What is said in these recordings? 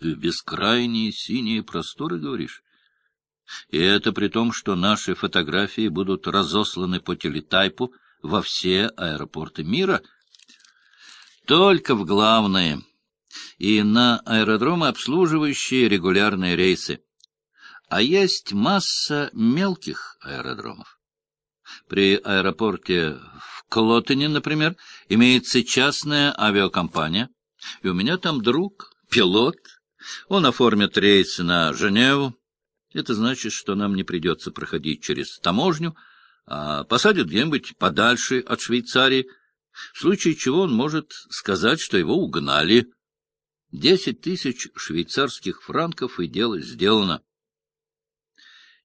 Бескрайние синие просторы, говоришь? И это при том, что наши фотографии будут разосланы по телетайпу во все аэропорты мира. Только в главные. И на аэродромы, обслуживающие регулярные рейсы. А есть масса мелких аэродромов. При аэропорте в Клотоне, например, имеется частная авиакомпания, и у меня там друг, пилот. Он оформит рейс на Женеву. Это значит, что нам не придется проходить через таможню, а посадят где-нибудь подальше от Швейцарии, в случае чего он может сказать, что его угнали. Десять тысяч швейцарских франков, и дело сделано.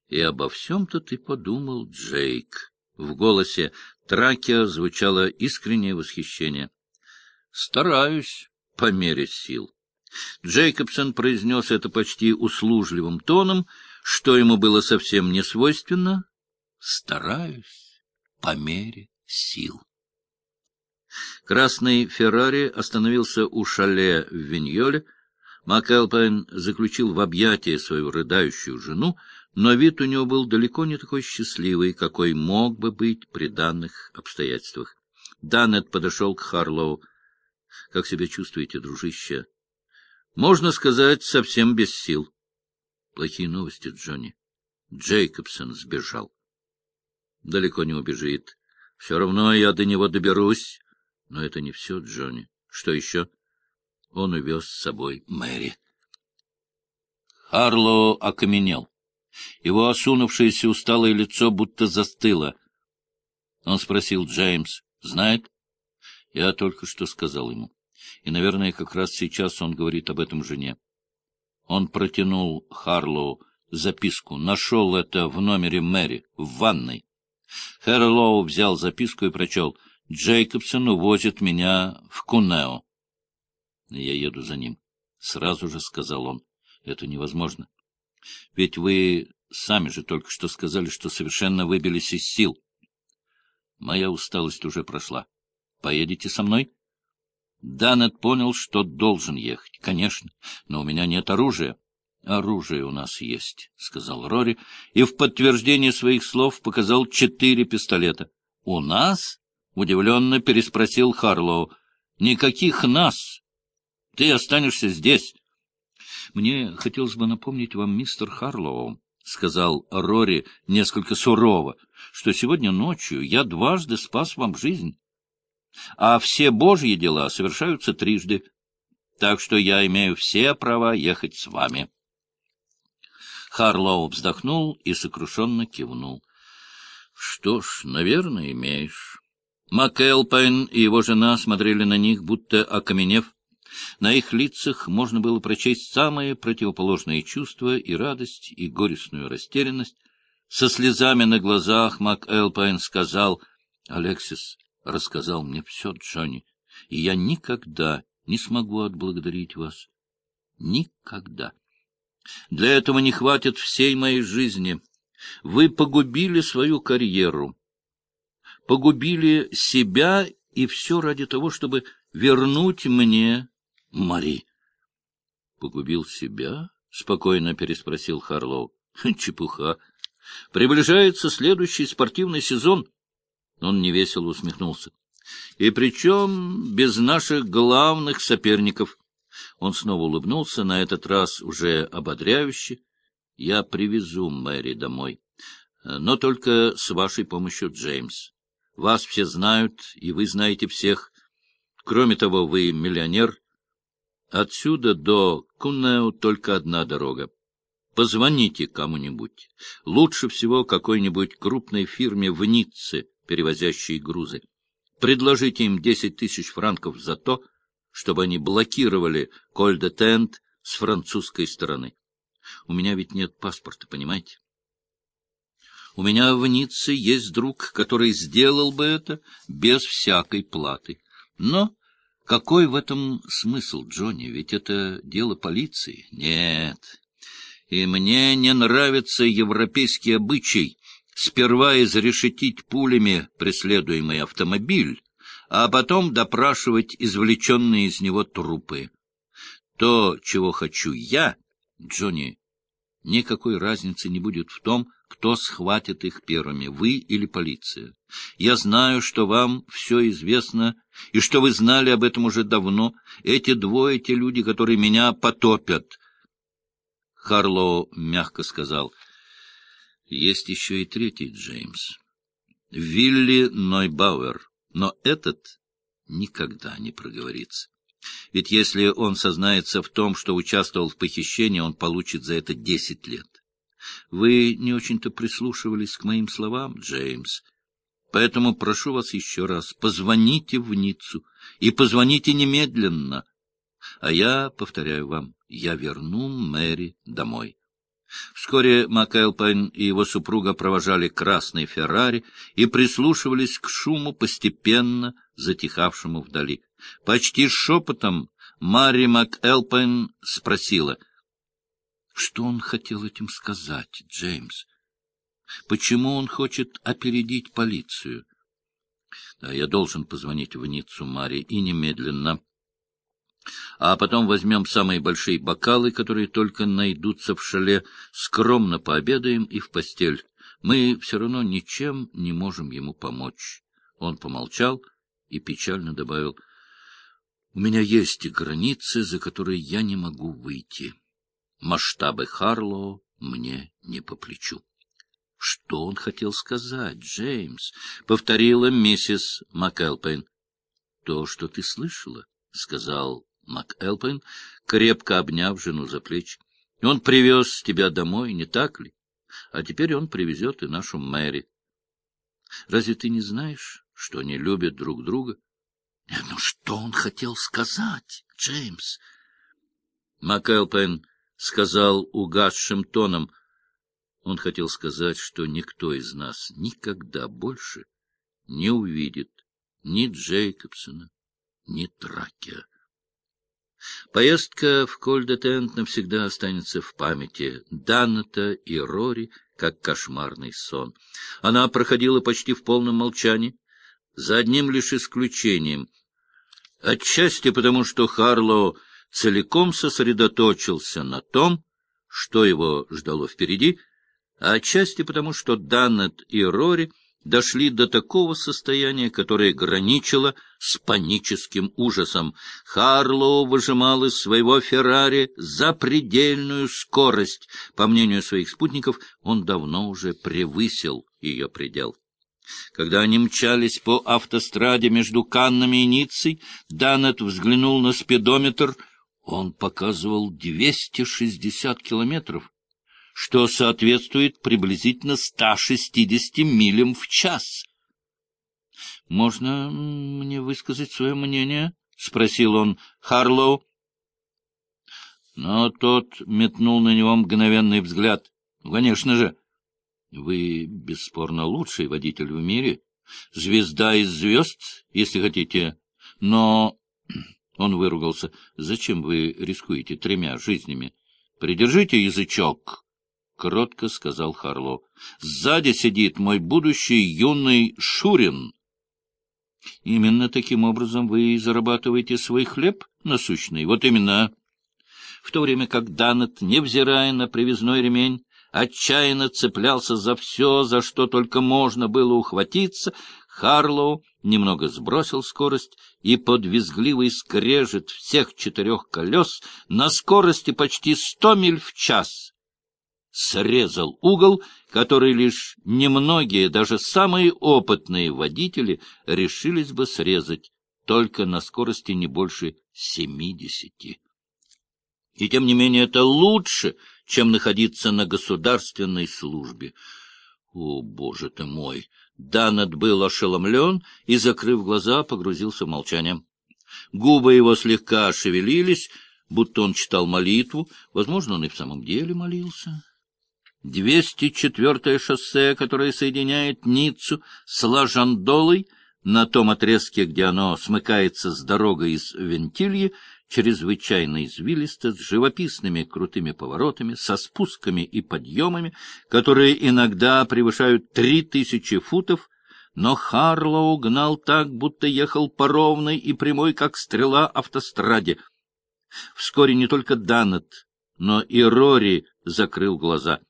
И обо всем-то ты подумал, Джейк. В голосе Тракия звучало искреннее восхищение. — Стараюсь по мере сил. Джейкобсон произнес это почти услужливым тоном, что ему было совсем не свойственно. — Стараюсь по мере сил. Красный Феррари остановился у шале в Виньоле. МакЭлпайн заключил в объятия свою рыдающую жену, но вид у него был далеко не такой счастливый, какой мог бы быть при данных обстоятельствах. Даннет подошел к Харлоу. — Как себя чувствуете, дружище? — Можно сказать, совсем без сил. — Плохие новости, Джонни. Джейкобсон сбежал. — Далеко не убежит. Все равно я до него доберусь. Но это не все, Джонни. Что еще? Он увез с собой Мэри. Харлоу окаменел. Его осунувшееся усталое лицо будто застыло. Он спросил Джеймс, знает? Я только что сказал ему. И, наверное, как раз сейчас он говорит об этом жене. Он протянул Харлоу записку. Нашел это в номере Мэри, в ванной. Харлоу взял записку и прочел. «Джейкобсон увозит меня в Кунео». Я еду за ним. Сразу же сказал он. Это невозможно. Ведь вы сами же только что сказали, что совершенно выбились из сил. Моя усталость уже прошла. Поедете со мной? Данет понял, что должен ехать. Конечно, но у меня нет оружия. Оружие у нас есть, — сказал Рори, и в подтверждение своих слов показал четыре пистолета. — У нас? — удивленно переспросил Харлоу. — Никаких нас. Ты останешься здесь. — Мне хотелось бы напомнить вам, мистер Харлоу, — сказал Рори несколько сурово, — что сегодня ночью я дважды спас вам жизнь, а все божьи дела совершаются трижды, так что я имею все права ехать с вами. Харлоу вздохнул и сокрушенно кивнул. — Что ж, наверное, имеешь. МакЭлпайн и его жена смотрели на них, будто окаменев. На их лицах можно было прочесть самые противоположные чувства и радость, и горестную растерянность. Со слезами на глазах Мак Элпайн сказал, — Алексис рассказал мне все, Джонни, и я никогда не смогу отблагодарить вас. Никогда. Для этого не хватит всей моей жизни. Вы погубили свою карьеру, погубили себя и все ради того, чтобы вернуть мне Мари. — Погубил себя? — спокойно переспросил Харлоу. — Чепуха. Приближается следующий спортивный сезон. Он невесело усмехнулся. — И причем без наших главных соперников. Он снова улыбнулся, на этот раз уже ободряюще. — Я привезу Мэри домой. Но только с вашей помощью, Джеймс. Вас все знают, и вы знаете всех. Кроме того, вы миллионер, Отсюда до Куннеу только одна дорога. Позвоните кому-нибудь. Лучше всего какой-нибудь крупной фирме в Ницце, перевозящей грузы. Предложите им десять тысяч франков за то, чтобы они блокировали Коль-де-Тент с французской стороны. У меня ведь нет паспорта, понимаете? У меня в Ницце есть друг, который сделал бы это без всякой платы. Но какой в этом смысл, Джонни? Ведь это дело полиции. Нет. И мне не нравится европейский обычай сперва изрешетить пулями преследуемый автомобиль, а потом допрашивать извлеченные из него трупы. То, чего хочу я, Джонни, никакой разницы не будет в том, кто схватит их первыми, вы или полиция. Я знаю, что вам все известно, и что вы знали об этом уже давно. Эти двое — те люди, которые меня потопят. Харлоу мягко сказал, — Есть еще и третий Джеймс. Вилли Нойбауэр. Но этот никогда не проговорится. Ведь если он сознается в том, что участвовал в похищении, он получит за это десять лет. Вы не очень-то прислушивались к моим словам, Джеймс. Поэтому прошу вас еще раз, позвоните в Ниццу и позвоните немедленно. А я, повторяю вам, я верну Мэри домой. Вскоре МакЭлпайн и его супруга провожали красный Феррари и прислушивались к шуму, постепенно затихавшему вдали. Почти шепотом Мари МакЭлпайн спросила, что он хотел этим сказать, Джеймс? Почему он хочет опередить полицию? Да, я должен позвонить в Ниццу Мари и немедленно. А потом возьмем самые большие бокалы, которые только найдутся в шале, скромно пообедаем и в постель. Мы все равно ничем не можем ему помочь. Он помолчал и печально добавил, — У меня есть границы, за которые я не могу выйти. Масштабы Харлоу мне не по плечу. — Что он хотел сказать, Джеймс? — повторила миссис МакЭлпейн. — То, что ты слышала, — сказал МакЭлпейн, крепко обняв жену за плечи. — Он привез тебя домой, не так ли? А теперь он привезет и нашу Мэри. Разве ты не знаешь, что они любят друг друга? — Ну, что он хотел сказать, Джеймс? МакЭлпейн сказал угасшим тоном. Он хотел сказать, что никто из нас никогда больше не увидит ни Джейкобсона, ни Тракера. Поездка в Кольдетент навсегда останется в памяти Даннета и Рори, как кошмарный сон. Она проходила почти в полном молчании, за одним лишь исключением. Отчасти потому, что Харлоу целиком сосредоточился на том, что его ждало впереди, а отчасти потому, что Даннет и Рори дошли до такого состояния, которое граничило с паническим ужасом. Харлоу выжимал из своего Феррари запредельную скорость. По мнению своих спутников, он давно уже превысил ее предел. Когда они мчались по автостраде между Каннами и Ниццей, Данет взглянул на спидометр. Он показывал 260 километров что соответствует приблизительно 160 милям в час. — Можно мне высказать свое мнение? — спросил он Харлоу. Но тот метнул на него мгновенный взгляд. — Конечно же. Вы, бесспорно, лучший водитель в мире. Звезда из звезд, если хотите. Но... Он выругался. — Зачем вы рискуете тремя жизнями? Придержите язычок. — кротко сказал Харло. — Сзади сидит мой будущий юный Шурин. — Именно таким образом вы и зарабатываете свой хлеб насущный. Вот именно. В то время как Данет, невзирая на привязной ремень, отчаянно цеплялся за все, за что только можно было ухватиться, Харлоу немного сбросил скорость и под визгливый скрежет всех четырех колес на скорости почти сто миль в час срезал угол, который лишь немногие, даже самые опытные водители решились бы срезать, только на скорости не больше семидесяти. И тем не менее это лучше, чем находиться на государственной службе. О, боже ты мой! Данет был ошеломлен и, закрыв глаза, погрузился в молчание. Губы его слегка шевелились, будто он читал молитву. Возможно, он и в самом деле молился. 204-е шоссе, которое соединяет Ниццу с Лажандолой, на том отрезке, где оно смыкается с дорогой из Вентильи, чрезвычайно извилисто, с живописными крутыми поворотами, со спусками и подъемами, которые иногда превышают три тысячи футов, но Харлоу гнал так, будто ехал по ровной и прямой, как стрела, автостраде — Вскоре не только Данет, но и Рори закрыл глаза.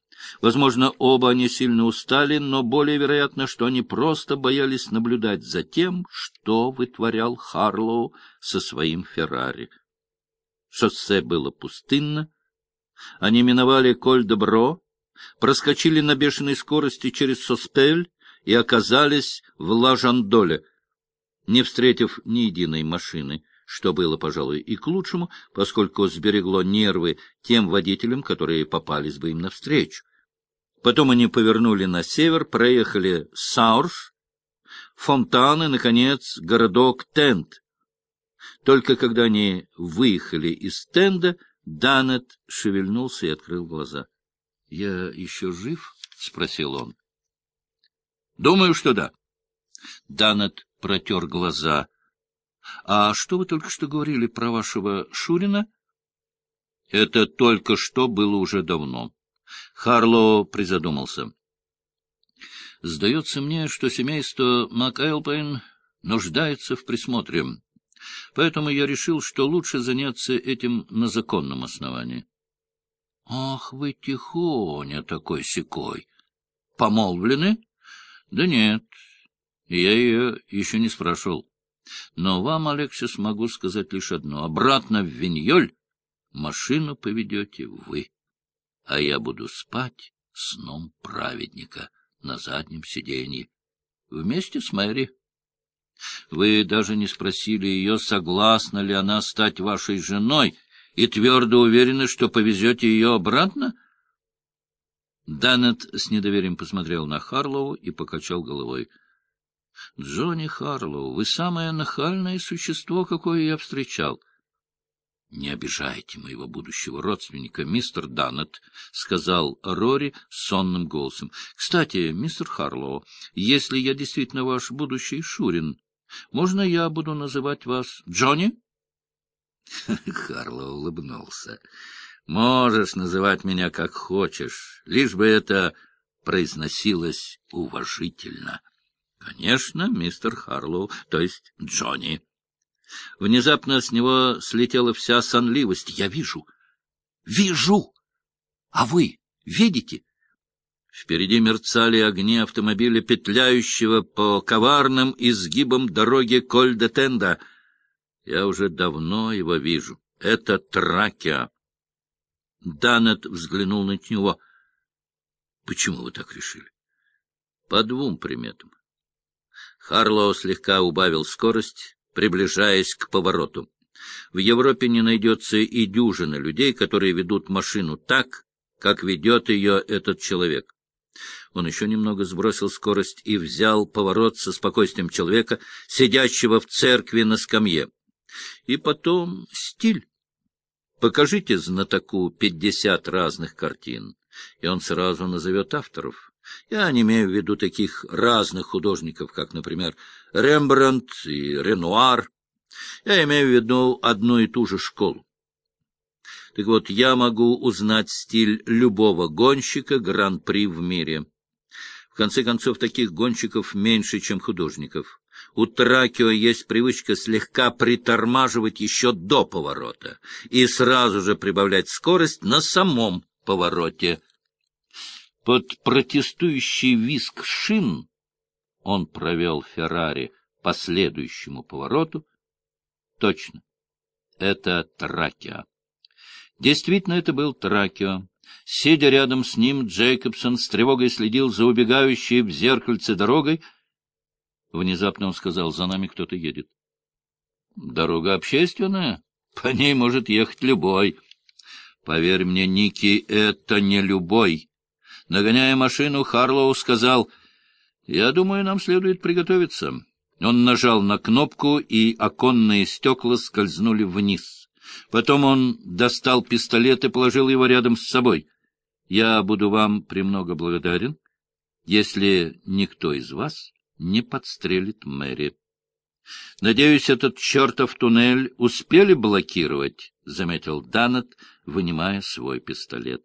Возможно, оба они сильно устали, но более вероятно, что они просто боялись наблюдать за тем, что вытворял Харлоу со своим Феррари. Шоссе было пустынно. Они миновали Коль-де-Бро, проскочили на бешеной скорости через Соспель и оказались в Лажандоле, не встретив ни единой машины, что было, пожалуй, и к лучшему, поскольку сберегло нервы тем водителям, которые попались бы им навстречу. Потом они повернули на север, проехали Саурш, Фонтаны, наконец, городок Тент. Только когда они выехали из Тенда, Данет шевельнулся и открыл глаза. — Я еще жив? — спросил он. — Думаю, что да. Данет протер глаза. — А что вы только что говорили про вашего Шурина? — Это только что было уже давно. Харлоу призадумался. — Сдается мне, что семейство МакЭлпейн нуждается в присмотре. Поэтому я решил, что лучше заняться этим на законном основании. — Ах, вы тихоня такой-сякой! Помолвлены? — Да нет, я ее еще не спрашивал. Но вам, Алексис, могу сказать лишь одно. Обратно в Виньоль машину поведете вы, а я буду спать сном праведника на заднем сиденье вместе с Мэри. Вы даже не спросили ее, согласна ли она стать вашей женой, и твердо уверены, что повезете ее обратно? Данет с недоверием посмотрел на Харлоу и покачал головой. — Джонни Харлоу, вы самое нахальное существо, какое я встречал. — Не обижайте моего будущего родственника, мистер Данет, — сказал Рори сонным голосом. — Кстати, мистер Харлоу, если я действительно ваш будущий Шурин, можно я буду называть вас Джонни? Харлоу улыбнулся. — Можешь называть меня как хочешь, лишь бы это произносилось уважительно. — Конечно, мистер Харлоу, то есть Джонни. Внезапно с него слетела вся сонливость. Я вижу. Вижу! А вы видите? Впереди мерцали огни автомобиля, петляющего по коварным изгибам дороги Коль-де-Тенда. Я уже давно его вижу. Это Тракия. Данет взглянул на него. — Почему вы так решили? — По двум приметам. Харлоу слегка убавил скорость, приближаясь к повороту. В Европе не найдется и дюжины людей, которые ведут машину так, как ведет ее этот человек. Он еще немного сбросил скорость и взял поворот со спокойствием человека, сидящего в церкви на скамье. И потом стиль. Покажите знатоку пятьдесят разных картин, и он сразу назовет авторов. Я не имею в виду таких разных художников, как, например, Рембрандт и Ренуар. Я имею в виду одну и ту же школу. Так вот, я могу узнать стиль любого гонщика Гран-при в мире. В конце концов, таких гонщиков меньше, чем художников. У Тракио есть привычка слегка притормаживать еще до поворота и сразу же прибавлять скорость на самом повороте. Под протестующий виск шин он провел Феррари по следующему повороту. Точно, это Тракио. Действительно, это был Тракио. Сидя рядом с ним, Джейкобсон с тревогой следил за убегающей в зеркальце дорогой. Внезапно он сказал, за нами кто-то едет. — Дорога общественная, по ней может ехать любой. Поверь мне, Ники, это не любой. Нагоняя машину, Харлоу сказал, «Я думаю, нам следует приготовиться». Он нажал на кнопку, и оконные стекла скользнули вниз. Потом он достал пистолет и положил его рядом с собой. «Я буду вам премного благодарен, если никто из вас не подстрелит Мэри». «Надеюсь, этот чертов туннель успели блокировать», — заметил Данет, вынимая свой пистолет.